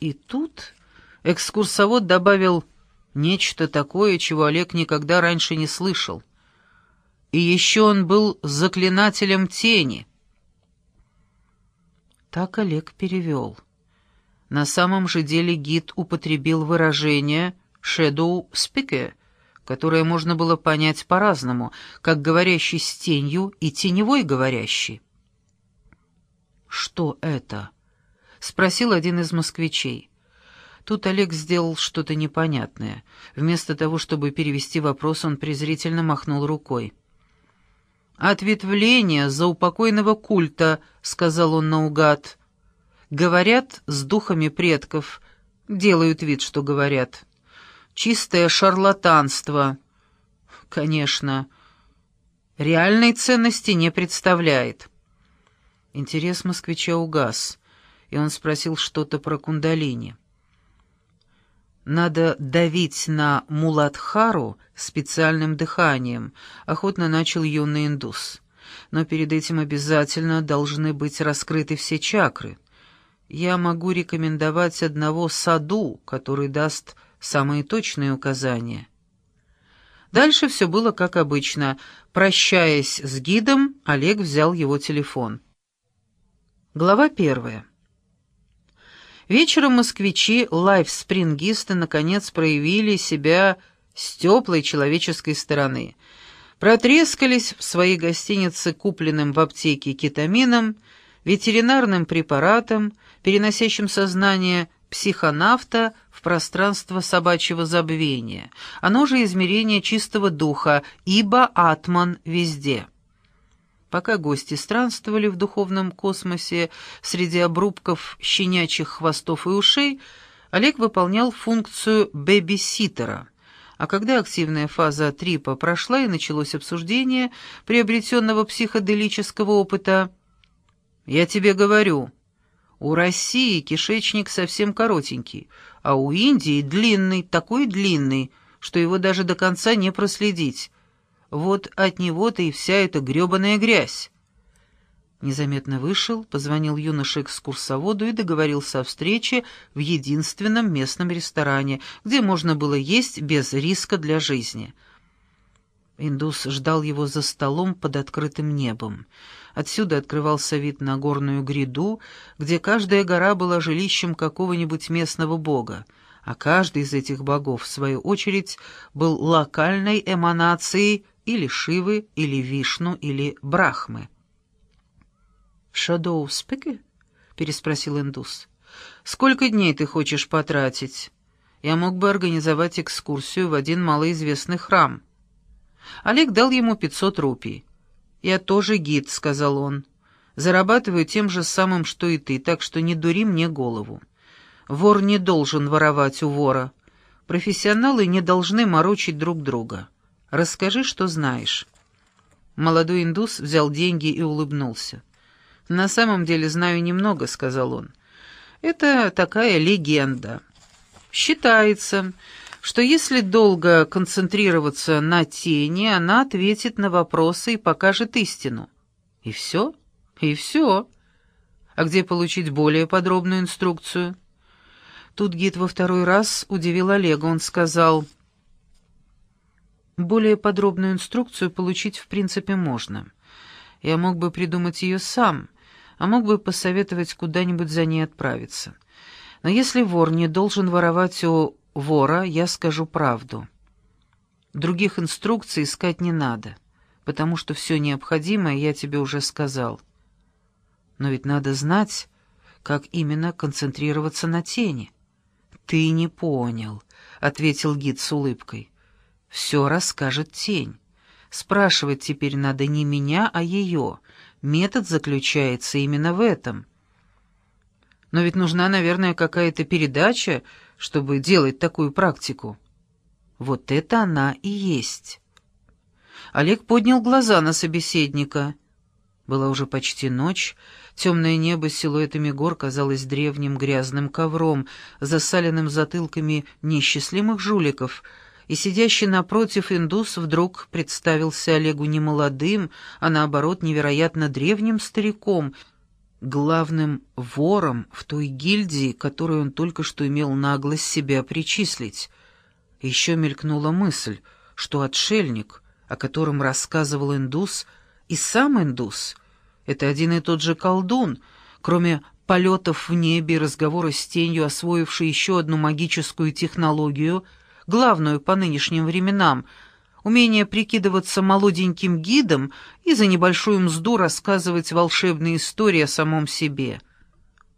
И тут экскурсовод добавил нечто такое, чего Олег никогда раньше не слышал. И еще он был заклинателем тени. Так Олег перевел. На самом же деле гид употребил выражение «shadow speaker», которое можно было понять по-разному, как говорящий с тенью и теневой говорящий. «Что это?» — спросил один из москвичей. Тут Олег сделал что-то непонятное. Вместо того, чтобы перевести вопрос, он презрительно махнул рукой. «Ответвление заупокойного культа», — сказал он наугад. «Говорят с духами предков. Делают вид, что говорят. Чистое шарлатанство. Конечно. Реальной ценности не представляет». Интерес москвича угас, и он спросил что-то про кундалини. «Надо давить на Муладхару специальным дыханием», — охотно начал юный индус. «Но перед этим обязательно должны быть раскрыты все чакры. Я могу рекомендовать одного саду, который даст самые точные указания». Дальше все было как обычно. Прощаясь с гидом, Олег взял его телефон. Глава первая. Вечером москвичи лайфспрингисты наконец проявили себя с теплой человеческой стороны. Протрескались в своей гостинице купленным в аптеке кетамином, ветеринарным препаратом, переносящим сознание психонавта в пространство собачьего забвения, оно же измерение чистого духа, ибо атман везде. Пока гости странствовали в духовном космосе среди обрубков щенячьих хвостов и ушей, Олег выполнял функцию бэби-ситера. А когда активная фаза трипа прошла и началось обсуждение приобретенного психоделического опыта, «Я тебе говорю, у России кишечник совсем коротенький, а у Индии длинный, такой длинный, что его даже до конца не проследить, вот от него-то и вся эта грёбаная грязь. Незаметно вышел, позвонил юноше экскурсоводу и договорился о встрече в единственном местном ресторане, где можно было есть без риска для жизни. Индус ждал его за столом под открытым небом. Отсюда открывался вид на горную гряду, где каждая гора была жилищем какого-нибудь местного бога, а каждый из этих богов, в свою очередь, был локальной эманацией или Шивы, или Вишну, или Брахмы. «Шадоу спеки?» — переспросил индус. «Сколько дней ты хочешь потратить? Я мог бы организовать экскурсию в один малоизвестный храм». Олег дал ему пятьсот рупий. «Я тоже гид», — сказал он. «Зарабатываю тем же самым, что и ты, так что не дури мне голову. Вор не должен воровать у вора. Профессионалы не должны морочить друг друга». Расскажи, что знаешь». Молодой индус взял деньги и улыбнулся. «На самом деле знаю немного», — сказал он. «Это такая легенда. Считается, что если долго концентрироваться на тени, она ответит на вопросы и покажет истину. И все? И все. А где получить более подробную инструкцию?» Тут гид во второй раз удивил Олега. Он сказал... Более подробную инструкцию получить в принципе можно. Я мог бы придумать ее сам, а мог бы посоветовать куда-нибудь за ней отправиться. Но если вор не должен воровать у вора, я скажу правду. Других инструкций искать не надо, потому что все необходимое я тебе уже сказал. Но ведь надо знать, как именно концентрироваться на тени. «Ты не понял», — ответил гид с улыбкой. Все расскажет тень. Спрашивать теперь надо не меня, а ее. Метод заключается именно в этом. Но ведь нужна, наверное, какая-то передача, чтобы делать такую практику. Вот это она и есть. Олег поднял глаза на собеседника. Была уже почти ночь, темное небо с силуэтами гор казалось древним грязным ковром, засаленным затылками несчастливых жуликов — и сидящий напротив индус вдруг представился Олегу не молодым, а наоборот невероятно древним стариком, главным вором в той гильдии, которую он только что имел наглость себя причислить. Еще мелькнула мысль, что отшельник, о котором рассказывал индус, и сам индус — это один и тот же колдун, кроме полетов в небе и разговора с тенью, освоивший еще одну магическую технологию, главную по нынешним временам — умение прикидываться молоденьким гидом и за небольшую мзду рассказывать волшебные истории о самом себе.